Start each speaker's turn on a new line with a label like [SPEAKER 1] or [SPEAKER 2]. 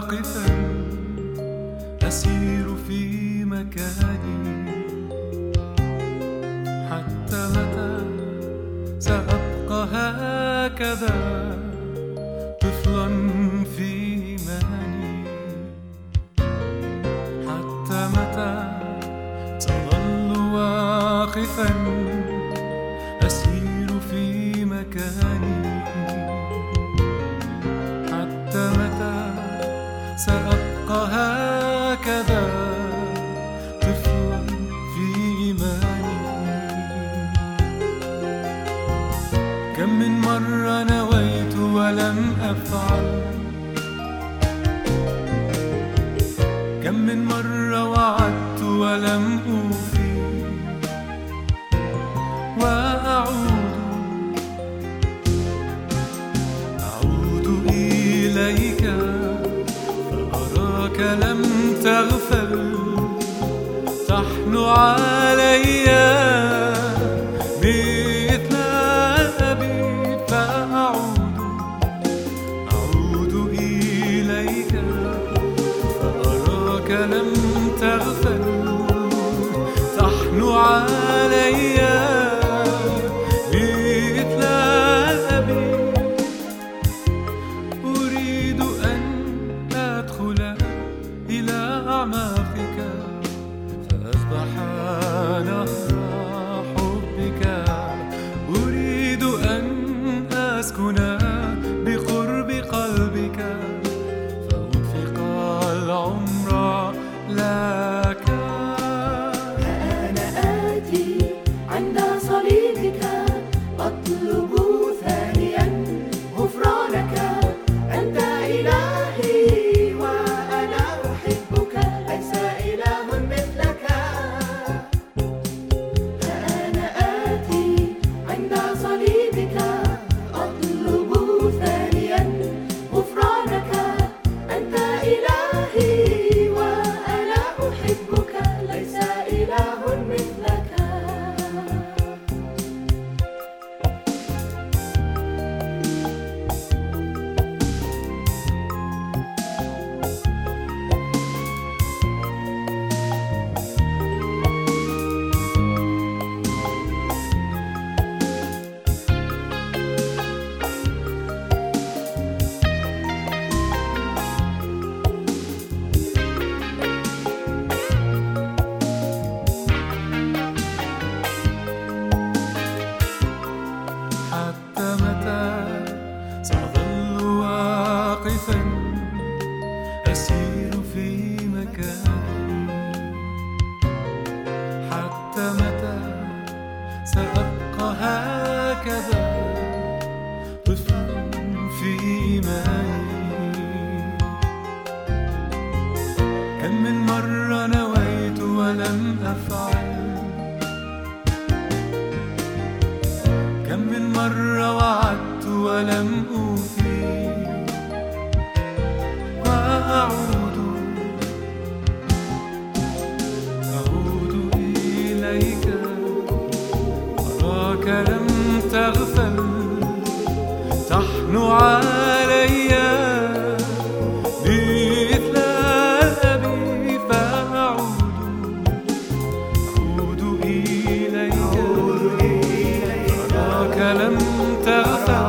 [SPEAKER 1] واقفا أسير في مكاني. حتى متى سأبقى هكذا؟ مرة نويت ولم أفعل. كم من مرة وعدت ولم أوفي. وأعود. أعود إليك فأراك لم تغفل. تحن عليّ. أفعل كم من مرة وعدت ولم أوفي. وأعود كلام تغفل